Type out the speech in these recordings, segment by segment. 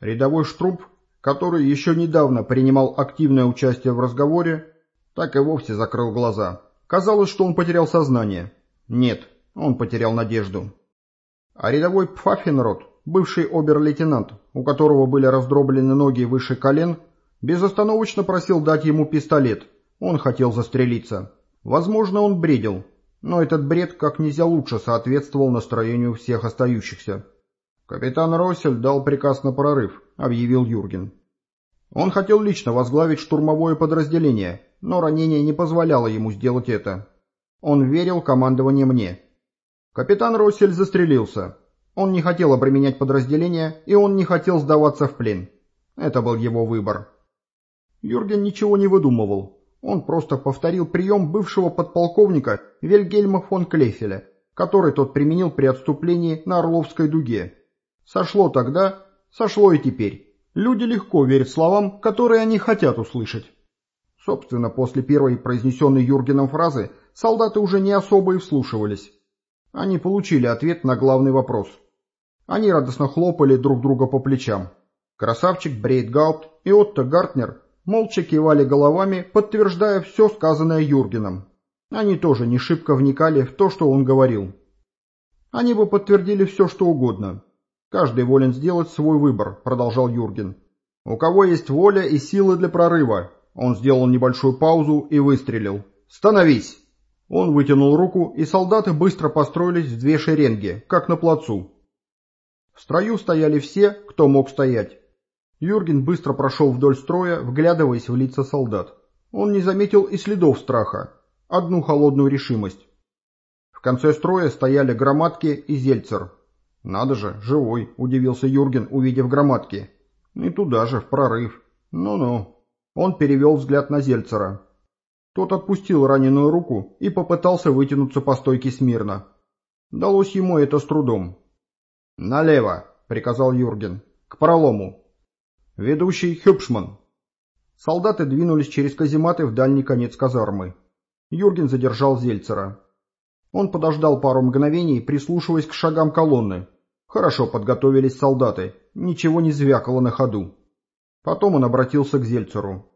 Рядовой Штруб, который еще недавно принимал активное участие в разговоре, так и вовсе закрыл глаза. Казалось, что он потерял сознание. Нет, он потерял надежду. А рядовой Пфаффенрот, бывший обер-лейтенант, у которого были раздроблены ноги выше колен, безостановочно просил дать ему пистолет. Он хотел застрелиться. Возможно, он бредил, но этот бред как нельзя лучше соответствовал настроению всех остающихся. «Капитан Россель дал приказ на прорыв», — объявил Юрген. Он хотел лично возглавить штурмовое подразделение, но ранение не позволяло ему сделать это. Он верил командование мне. Капитан Россель застрелился. Он не хотел обременять подразделение, и он не хотел сдаваться в плен. Это был его выбор. Юрген ничего не выдумывал. Он просто повторил прием бывшего подполковника Вильгельма фон Клефеля, который тот применил при отступлении на Орловской дуге. Сошло тогда, сошло и теперь. Люди легко верят словам, которые они хотят услышать. Собственно, после первой произнесенной Юргеном фразы солдаты уже не особо и вслушивались. Они получили ответ на главный вопрос. Они радостно хлопали друг друга по плечам. Красавчик Брейтгаупт и Отто Гартнер молча кивали головами, подтверждая все сказанное Юргеном. Они тоже не шибко вникали в то, что он говорил. Они бы подтвердили все, что угодно. «Каждый волен сделать свой выбор», — продолжал Юрген. «У кого есть воля и силы для прорыва?» Он сделал небольшую паузу и выстрелил. «Становись!» Он вытянул руку, и солдаты быстро построились в две шеренги, как на плацу. В строю стояли все, кто мог стоять. Юрген быстро прошел вдоль строя, вглядываясь в лица солдат. Он не заметил и следов страха, одну холодную решимость. В конце строя стояли громадки и зельцер, «Надо же, живой!» – удивился Юрген, увидев громадки. «И туда же, в прорыв. Ну-ну». Он перевел взгляд на Зельцера. Тот отпустил раненую руку и попытался вытянуться по стойке смирно. Далось ему это с трудом. «Налево!» — приказал Юрген. «К пролому!» «Ведущий Хюпшман!» Солдаты двинулись через казематы в дальний конец казармы. Юрген задержал Зельцера. Он подождал пару мгновений, прислушиваясь к шагам колонны, Хорошо подготовились солдаты, ничего не звякало на ходу. Потом он обратился к Зельцеру.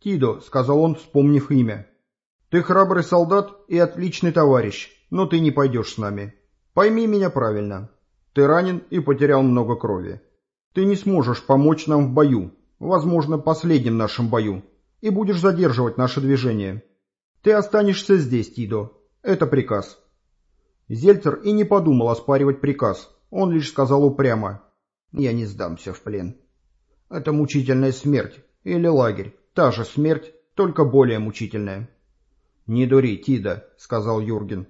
«Тидо», — сказал он, вспомнив имя, — «ты храбрый солдат и отличный товарищ, но ты не пойдешь с нами. Пойми меня правильно. Ты ранен и потерял много крови. Ты не сможешь помочь нам в бою, возможно, последнем нашем бою, и будешь задерживать наше движение. Ты останешься здесь, Тидо. Это приказ». Зельцер и не подумал оспаривать приказ, он лишь сказал упрямо, «Я не сдамся в плен». Это мучительная смерть, или лагерь, та же смерть, только более мучительная. «Не дури, Тида», — сказал Юрген.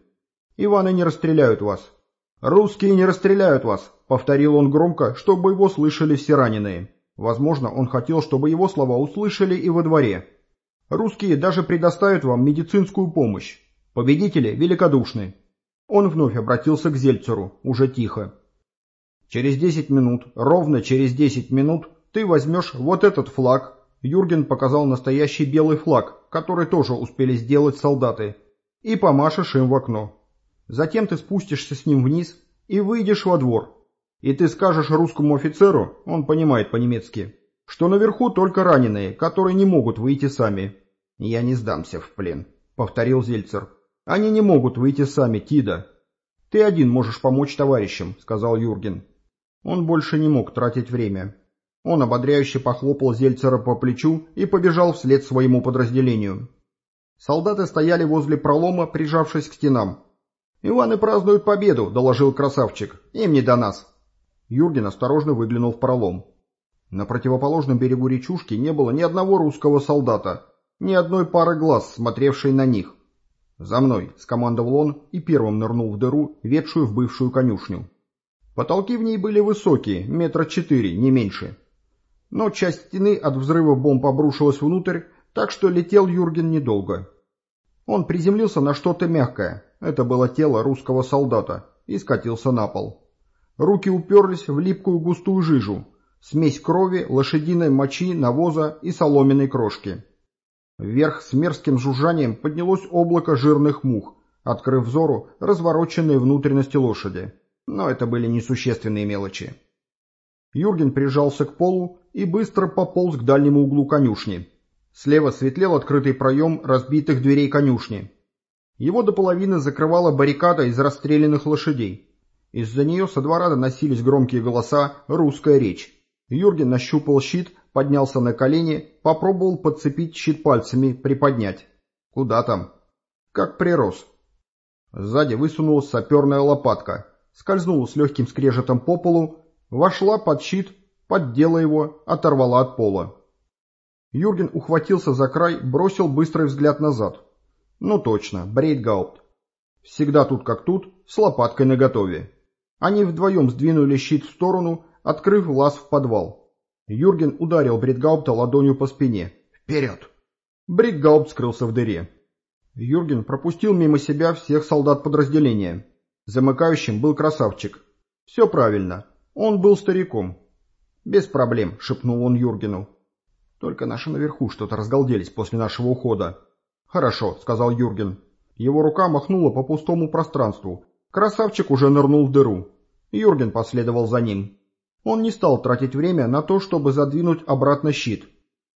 «Иваны не расстреляют вас». «Русские не расстреляют вас», — повторил он громко, чтобы его слышали все раненые. Возможно, он хотел, чтобы его слова услышали и во дворе. «Русские даже предоставят вам медицинскую помощь. Победители великодушны». Он вновь обратился к Зельцеру, уже тихо. Через 10 минут, ровно через 10 минут, ты возьмешь вот этот флаг. Юрген показал настоящий белый флаг, который тоже успели сделать солдаты, и помашешь им в окно. Затем ты спустишься с ним вниз и выйдешь во двор. И ты скажешь русскому офицеру, он понимает по-немецки, что наверху только раненые, которые не могут выйти сами. «Я не сдамся в плен», — повторил Зельцер. «Они не могут выйти сами, Тида». «Ты один можешь помочь товарищам», — сказал Юрген. Он больше не мог тратить время. Он ободряюще похлопал Зельцера по плечу и побежал вслед своему подразделению. Солдаты стояли возле пролома, прижавшись к стенам. «Иваны празднуют победу», — доложил красавчик. «Им не до нас». Юрген осторожно выглянул в пролом. На противоположном берегу речушки не было ни одного русского солдата, ни одной пары глаз, смотревшей на них. «За мной!» — скомандовал он и первым нырнул в дыру, ведшую в бывшую конюшню. Потолки в ней были высокие, метра четыре, не меньше. Но часть стены от взрыва бомб обрушилась внутрь, так что летел Юрген недолго. Он приземлился на что-то мягкое, это было тело русского солдата, и скатился на пол. Руки уперлись в липкую густую жижу, смесь крови, лошадиной мочи, навоза и соломенной крошки. Вверх с мерзким жужжанием поднялось облако жирных мух, открыв взору развороченные внутренности лошади но это были несущественные мелочи. Юрген прижался к полу и быстро пополз к дальнему углу конюшни. Слева светлел открытый проем разбитых дверей конюшни. Его до половины закрывала баррикада из расстрелянных лошадей. Из-за нее со двора доносились громкие голоса, русская речь. Юрген нащупал щит, поднялся на колени, попробовал подцепить щит пальцами, приподнять. Куда там? Как прирос. Сзади высунулась саперная лопатка, скользнула с легким скрежетом по полу, вошла под щит, поддела его, оторвала от пола. Юрген ухватился за край, бросил быстрый взгляд назад. Ну точно, Брейтгаупт. Всегда тут как тут, с лопаткой наготове. Они вдвоем сдвинули щит в сторону, открыв лаз в подвал. Юрген ударил Брейтгаупта ладонью по спине. «Вперед!» Брейтгаупт скрылся в дыре. Юрген пропустил мимо себя всех солдат подразделения. Замыкающим был красавчик. Все правильно. Он был стариком. «Без проблем», — шепнул он Юргену. «Только наши наверху что-то разгалделись после нашего ухода». «Хорошо», — сказал Юрген. Его рука махнула по пустому пространству. Красавчик уже нырнул в дыру. Юрген последовал за ним. Он не стал тратить время на то, чтобы задвинуть обратно щит.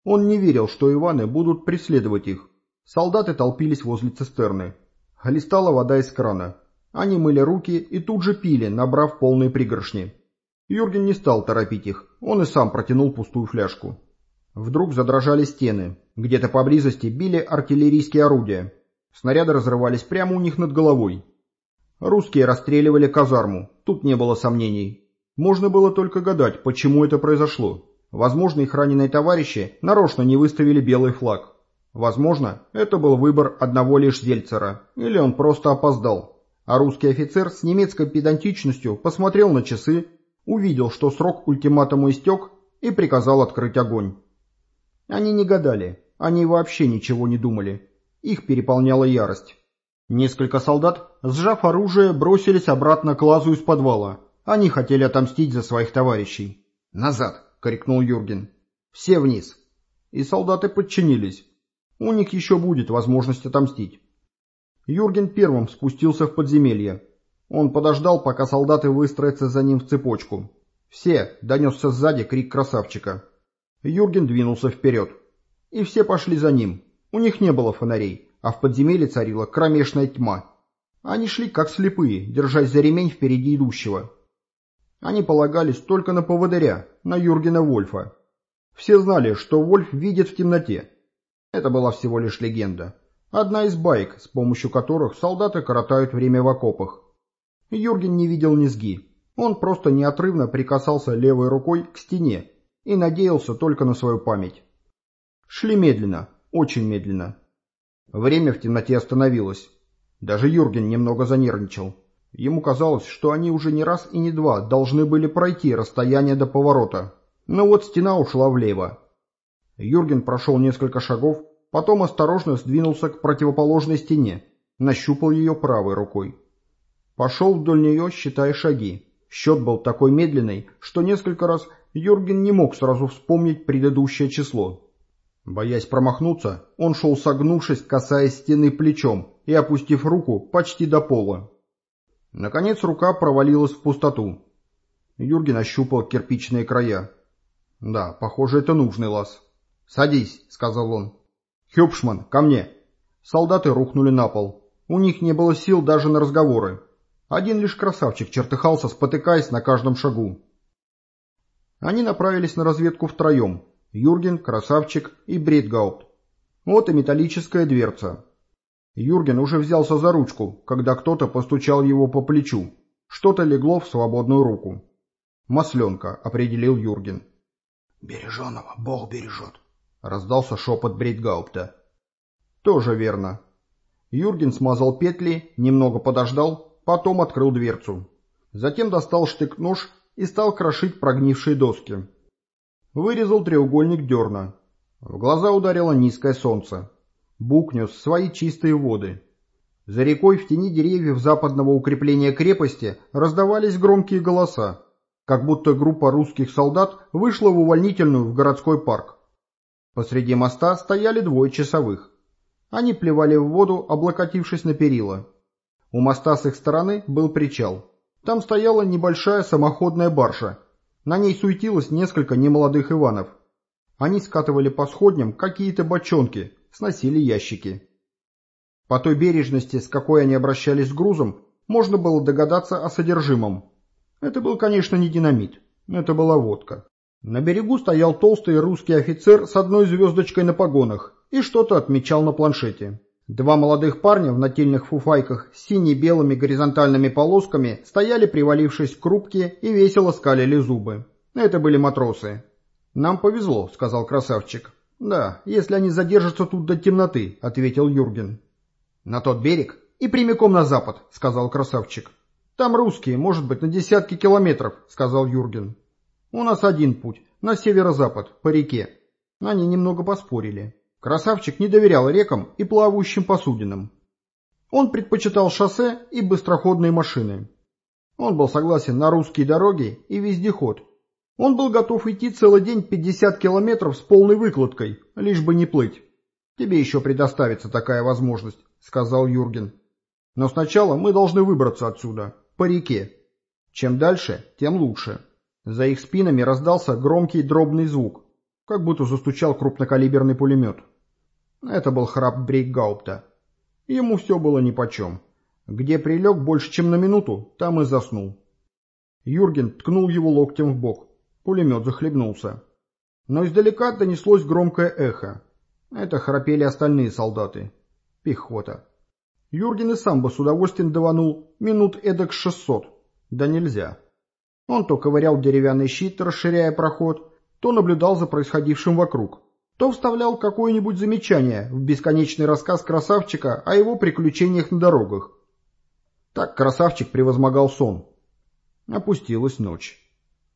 Он не верил, что Иваны будут преследовать их. Солдаты толпились возле цистерны. Хлестала вода из крана. Они мыли руки и тут же пили, набрав полные пригоршни. Юрген не стал торопить их, он и сам протянул пустую фляжку. Вдруг задрожали стены. Где-то поблизости били артиллерийские орудия. Снаряды разрывались прямо у них над головой. Русские расстреливали казарму, тут не было сомнений. Можно было только гадать, почему это произошло. Возможно, их раненые товарищи нарочно не выставили белый флаг. Возможно, это был выбор одного лишь Зельцера, или он просто опоздал. А русский офицер с немецкой педантичностью посмотрел на часы, увидел, что срок ультиматума истек, и приказал открыть огонь. Они не гадали, они вообще ничего не думали. Их переполняла ярость. Несколько солдат, сжав оружие, бросились обратно к лазу из подвала. Они хотели отомстить за своих товарищей. «Назад!» — крикнул Юрген. «Все вниз!» И солдаты подчинились. У них еще будет возможность отомстить. Юрген первым спустился в подземелье. Он подождал, пока солдаты выстроятся за ним в цепочку. «Все!» — донесся сзади крик красавчика. Юрген двинулся вперед. И все пошли за ним. У них не было фонарей, а в подземелье царила кромешная тьма. Они шли как слепые, держась за ремень впереди идущего. Они полагались только на поводыря, на Юргена Вольфа. Все знали, что Вольф видит в темноте, это была всего лишь легенда. Одна из байк, с помощью которых солдаты коротают время в окопах. Юрген не видел низги. Он просто неотрывно прикасался левой рукой к стене и надеялся только на свою память. Шли медленно, очень медленно. Время в темноте остановилось. Даже Юрген немного занервничал. Ему казалось, что они уже не раз и не два должны были пройти расстояние до поворота. Но вот стена ушла влево, Юрген прошел несколько шагов, потом осторожно сдвинулся к противоположной стене, нащупал ее правой рукой. Пошел вдоль нее, считая шаги. Счет был такой медленный, что несколько раз Юрген не мог сразу вспомнить предыдущее число. Боясь промахнуться, он шел согнувшись, касаясь стены плечом и опустив руку почти до пола. Наконец рука провалилась в пустоту. Юрген ощупал кирпичные края. Да, похоже, это нужный лаз. «Садись», — сказал он. «Хюбшман, ко мне». Солдаты рухнули на пол. У них не было сил даже на разговоры. Один лишь красавчик чертыхался, спотыкаясь на каждом шагу. Они направились на разведку втроем. Юрген, Красавчик и Брейтгаупт. Вот и металлическая дверца. Юрген уже взялся за ручку, когда кто-то постучал его по плечу. Что-то легло в свободную руку. «Масленка», — определил Юрген. «Береженого Бог бережет», раздался шепот Брейтгаупта. Тоже верно. Юрген смазал петли, немного подождал, потом открыл дверцу. Затем достал штык-нож и стал крошить прогнившие доски. Вырезал треугольник дерна. В глаза ударило низкое солнце. Бук нес свои чистые воды. За рекой в тени деревьев западного укрепления крепости раздавались громкие голоса, как будто группа русских солдат вышла в увольнительную в городской парк. Посреди моста стояли двое часовых. Они плевали в воду, облокотившись на перила. У моста с их стороны был причал. Там стояла небольшая самоходная баржа. На ней суетилось несколько немолодых Иванов. Они скатывали по сходням какие-то бочонки, сносили ящики. По той бережности, с какой они обращались с грузом, можно было догадаться о содержимом. Это был, конечно, не динамит. Это была водка. На берегу стоял толстый русский офицер с одной звездочкой на погонах и что-то отмечал на планшете. Два молодых парня в нательных фуфайках с сине-белыми горизонтальными полосками стояли, привалившись к рубке, и весело скалили зубы. Это были матросы. «Нам повезло», — сказал красавчик. «Да, если они задержатся тут до темноты», — ответил Юрген. «На тот берег и прямиком на запад», — сказал красавчик. «Там русские, может быть, на десятки километров», — сказал Юрген. «У нас один путь, на северо-запад, по реке». Они немного поспорили. Красавчик не доверял рекам и плавающим посудинам. Он предпочитал шоссе и быстроходные машины. Он был согласен на русские дороги и вездеход. Он был готов идти целый день 50 километров с полной выкладкой, лишь бы не плыть. «Тебе еще предоставится такая возможность», — сказал Юрген. «Но сначала мы должны выбраться отсюда, по реке. Чем дальше, тем лучше». За их спинами раздался громкий дробный звук, как будто застучал крупнокалиберный пулемет. Это был храп Брейкгаупта. Ему все было нипочем. Где прилег больше, чем на минуту, там и заснул. Юрген ткнул его локтем в бок. Пулемет захлебнулся. Но издалека донеслось громкое эхо. Это храпели остальные солдаты. Пехота. Юрген и сам бы с удовольствием даванул минут эдак шестьсот. Да нельзя. Он то ковырял деревянный щит, расширяя проход, то наблюдал за происходившим вокруг то вставлял какое-нибудь замечание в бесконечный рассказ красавчика о его приключениях на дорогах. Так красавчик превозмогал сон. Опустилась ночь.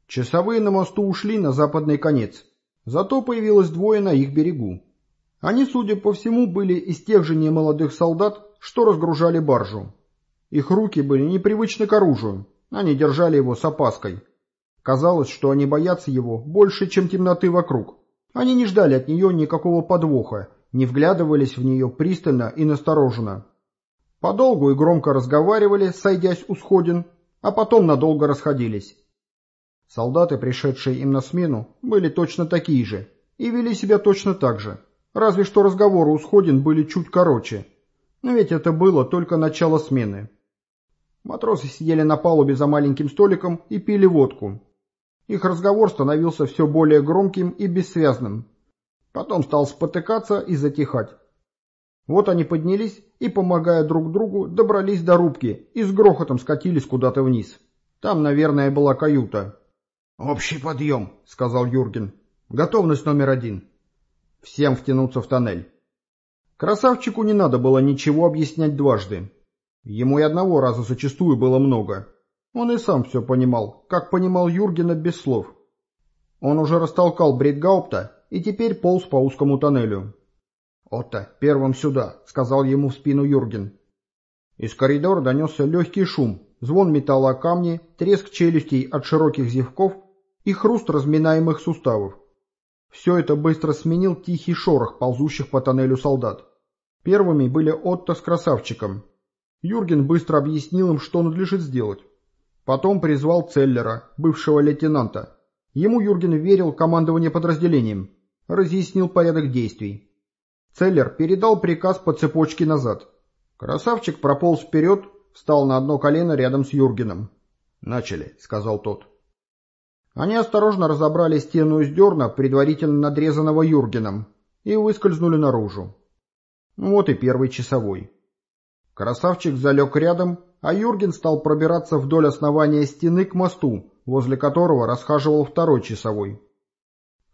Часовые на мосту ушли на западный конец, зато появилось двое на их берегу. Они, судя по всему, были из тех же немолодых солдат, что разгружали баржу. Их руки были непривычны к оружию, они держали его с опаской. Казалось, что они боятся его больше, чем темноты вокруг. Они не ждали от нее никакого подвоха, не вглядывались в нее пристально и настороженно. Подолгу и громко разговаривали, сойдясь у сходин, а потом надолго расходились. Солдаты, пришедшие им на смену, были точно такие же и вели себя точно так же, разве что разговоры у сходин были чуть короче. Но ведь это было только начало смены. Матросы сидели на палубе за маленьким столиком и пили водку. Их разговор становился все более громким и бессвязным. Потом стал спотыкаться и затихать. Вот они поднялись и, помогая друг другу, добрались до рубки и с грохотом скатились куда-то вниз. Там, наверное, была каюта. «Общий подъем», — сказал Юрген. «Готовность номер один. Всем втянуться в тоннель». Красавчику не надо было ничего объяснять дважды. Ему и одного раза зачастую было много. Он и сам все понимал, как понимал Юргена без слов. Он уже растолкал Бритгаупта и теперь полз по узкому тоннелю. «Отто, первым сюда», — сказал ему в спину Юрген. Из коридора донесся легкий шум, звон металла о камни, треск челюстей от широких зевков и хруст разминаемых суставов. Все это быстро сменил тихий шорох ползущих по тоннелю солдат. Первыми были Отто с красавчиком. Юрген быстро объяснил им, что надлежит сделать. Потом призвал Целлера, бывшего лейтенанта. Ему Юрген верил командование подразделением. Разъяснил порядок действий. Целлер передал приказ по цепочке назад. Красавчик прополз вперед, встал на одно колено рядом с Юргеном. «Начали», — сказал тот. Они осторожно разобрали стену из дерна, предварительно надрезанного Юргеном, и выскользнули наружу. Вот и первый часовой. Красавчик залег рядом а Юрген стал пробираться вдоль основания стены к мосту, возле которого расхаживал второй часовой.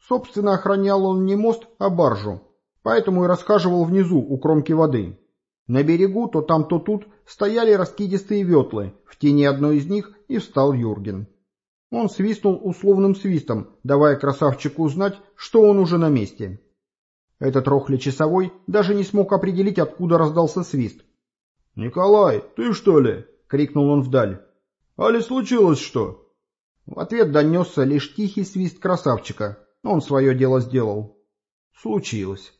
Собственно, охранял он не мост, а баржу, поэтому и расхаживал внизу, у кромки воды. На берегу то там, то тут стояли раскидистые ветлы, в тени одной из них и встал Юрген. Он свистнул условным свистом, давая красавчику узнать, что он уже на месте. Этот рохли часовой даже не смог определить, откуда раздался свист, «Николай, ты что ли?» — крикнул он вдаль. «Али случилось что?» В ответ донесся лишь тихий свист красавчика. Он свое дело сделал. Случилось.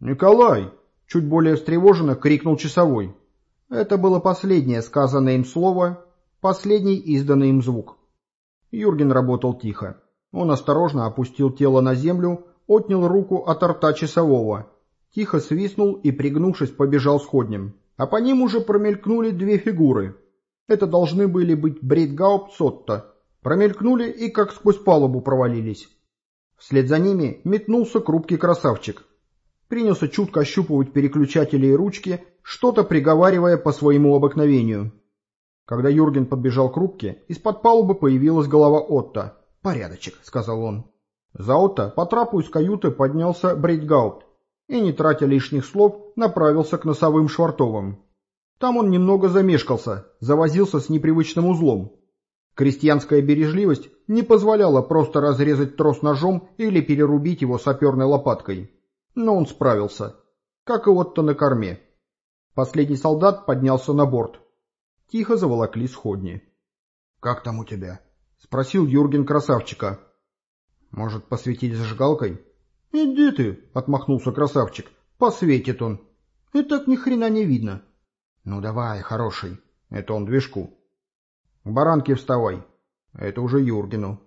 «Николай!» — чуть более встревоженно крикнул часовой. Это было последнее сказанное им слово, последний изданный им звук. Юрген работал тихо. Он осторожно опустил тело на землю, отнял руку от рта часового, тихо свистнул и, пригнувшись, побежал сходнем. А по ним уже промелькнули две фигуры. Это должны были быть Брейтгаупт Сотто. Промелькнули и как сквозь палубу провалились. Вслед за ними метнулся крупкий красавчик. Принялся чутко ощупывать переключатели и ручки, что-то приговаривая по своему обыкновению. Когда Юрген подбежал к рубке, из-под палубы появилась голова Отто. «Порядочек», — сказал он. За Отто по трапу из каюты поднялся Брейтгаупт и, не тратя лишних слов, направился к носовым швартовым. Там он немного замешкался, завозился с непривычным узлом. Крестьянская бережливость не позволяла просто разрезать трос ножом или перерубить его саперной лопаткой. Но он справился, как и Отто на корме. Последний солдат поднялся на борт. Тихо заволокли сходни. «Как там у тебя?» — спросил Юрген красавчика. «Может, посветить зажигалкой?» «Иди ты!» — отмахнулся красавчик. «Посветит он. И так ни хрена не видно». «Ну давай, хороший». Это он движку. «К баранке вставай». Это уже Юргену.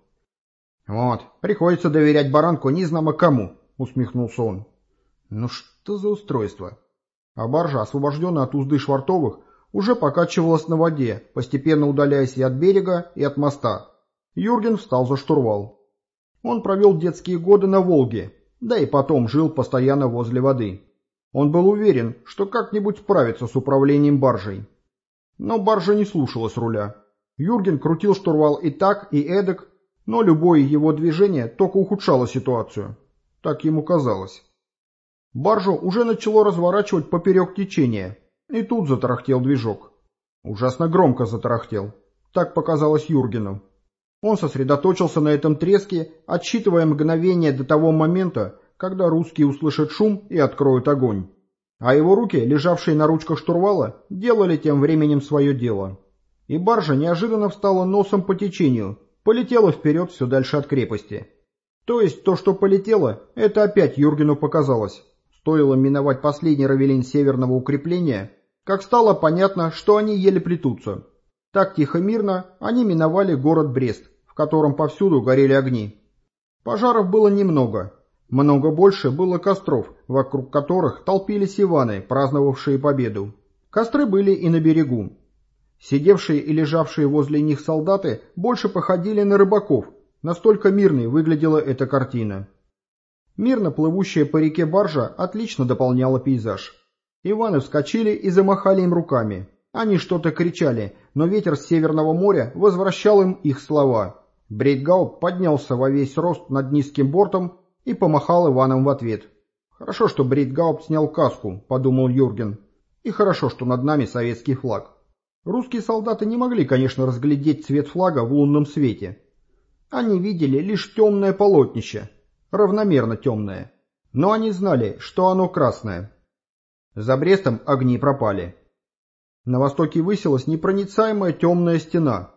«Вот, приходится доверять баранку незнамо кому», — усмехнулся он. «Ну что за устройство?» А баржа, освобожденная от узды швартовых, уже покачивалась на воде, постепенно удаляясь и от берега, и от моста. Юрген встал за штурвал. Он провел детские годы на Волге, да и потом жил постоянно возле воды. Он был уверен, что как-нибудь справится с управлением баржей. Но баржа не слушалась руля. Юрген крутил штурвал и так, и эдак, но любое его движение только ухудшало ситуацию. Так ему казалось. Баржу уже начало разворачивать поперек течения, и тут затарахтел движок. Ужасно громко затарахтел. Так показалось Юргену. Он сосредоточился на этом треске, отсчитывая мгновение до того момента, когда русские услышат шум и откроют огонь. А его руки, лежавшие на ручках штурвала, делали тем временем свое дело. И баржа неожиданно встала носом по течению, полетела вперед все дальше от крепости. То есть то, что полетело, это опять Юргену показалось. Стоило миновать последний равелин северного укрепления, как стало понятно, что они еле плетутся. Так тихо-мирно они миновали город Брест, котором повсюду горели огни. Пожаров было немного. Много больше было костров, вокруг которых толпились иваны, праздновавшие победу. Костры были и на берегу. Сидевшие и лежавшие возле них солдаты больше походили на рыбаков, настолько мирной выглядела эта картина. Мирно плывущая по реке баржа отлично дополняла пейзаж. Иваны вскочили и замахали им руками. Они что-то кричали, но ветер с Северного моря возвращал им их слова. Брейтгауп поднялся во весь рост над низким бортом и помахал Иваном в ответ. «Хорошо, что Брейтгауп снял каску», — подумал Юрген. «И хорошо, что над нами советский флаг». Русские солдаты не могли, конечно, разглядеть цвет флага в лунном свете. Они видели лишь темное полотнище, равномерно темное. Но они знали, что оно красное. За Брестом огни пропали. На востоке высилась непроницаемая темная стена.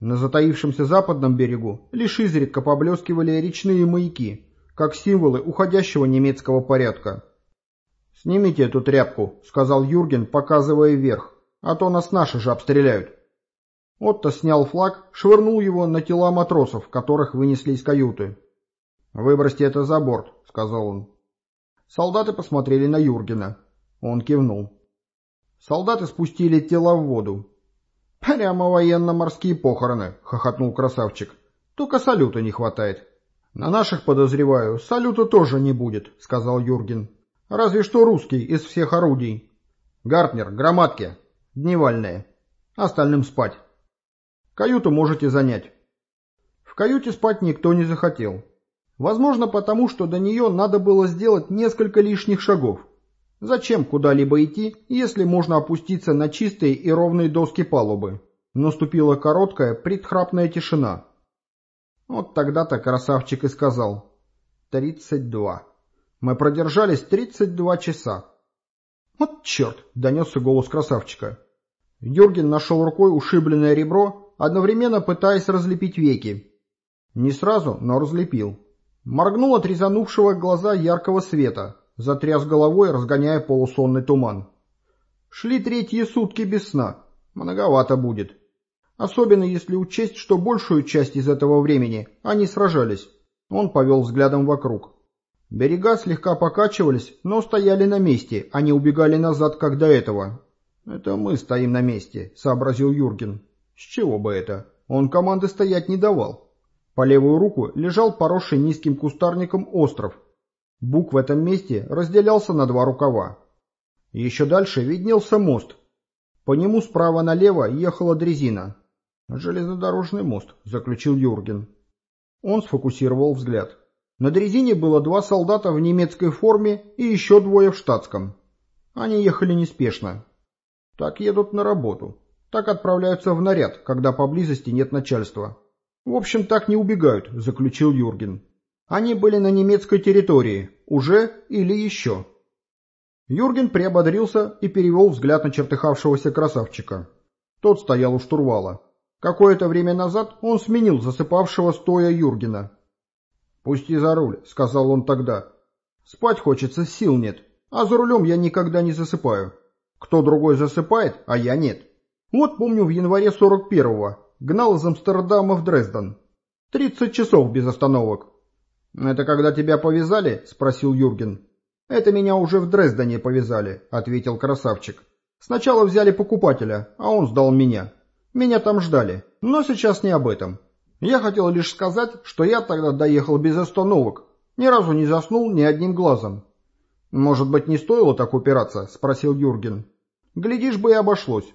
На затаившемся западном берегу лишь изредка поблескивали речные маяки, как символы уходящего немецкого порядка. «Снимите эту тряпку», — сказал Юрген, показывая вверх, — «а то нас наши же обстреляют». Отто снял флаг, швырнул его на тела матросов, которых вынесли из каюты. «Выбросьте это за борт», — сказал он. Солдаты посмотрели на Юргена. Он кивнул. Солдаты спустили тела в воду. «Прямо военно-морские похороны», — хохотнул красавчик. «Только салюта не хватает». «На наших, подозреваю, салюта тоже не будет», — сказал Юрген. «Разве что русский из всех орудий. Гартнер, громадки, дневальные. Остальным спать. Каюту можете занять». В каюте спать никто не захотел. Возможно, потому что до нее надо было сделать несколько лишних шагов. Зачем куда-либо идти, если можно опуститься на чистые и ровные доски палубы? Наступила короткая, предхрапная тишина. Вот тогда-то красавчик и сказал. «Тридцать два. Мы продержались тридцать два часа». «Вот черт!» — донесся голос красавчика. Юрген нашел рукой ушибленное ребро, одновременно пытаясь разлепить веки. Не сразу, но разлепил. Моргнул от резанувшего глаза яркого света, затряс головой, разгоняя полусонный туман. Шли третьи сутки без сна. Многовато будет. особенно если учесть, что большую часть из этого времени они сражались. Он повел взглядом вокруг. Берега слегка покачивались, но стояли на месте, а не убегали назад, как до этого. «Это мы стоим на месте», — сообразил Юрген. «С чего бы это? Он команды стоять не давал». По левую руку лежал поросший низким кустарником остров. Бук в этом месте разделялся на два рукава. Еще дальше виднелся мост. По нему справа налево ехала дрезина. «Железнодорожный мост», — заключил Юрген. Он сфокусировал взгляд. На дрезине было два солдата в немецкой форме и еще двое в штатском. Они ехали неспешно. Так едут на работу. Так отправляются в наряд, когда поблизости нет начальства. В общем, так не убегают, заключил Юрген. Они были на немецкой территории, уже или еще. Юрген приободрился и перевел взгляд на чертыхавшегося красавчика. Тот стоял у штурвала. Какое-то время назад он сменил засыпавшего стоя Юргена. «Пусти за руль», — сказал он тогда. «Спать хочется, сил нет, а за рулем я никогда не засыпаю. Кто другой засыпает, а я нет. Вот помню в январе 41-го гнал из Амстердама в Дрезден. Тридцать часов без остановок». «Это когда тебя повязали?» — спросил Юрген. «Это меня уже в Дрездене повязали», — ответил красавчик. «Сначала взяли покупателя, а он сдал меня. Меня там ждали, но сейчас не об этом. Я хотел лишь сказать, что я тогда доехал без остановок, ни разу не заснул ни одним глазом». «Может быть, не стоило так упираться?» — спросил Юрген. «Глядишь бы и обошлось.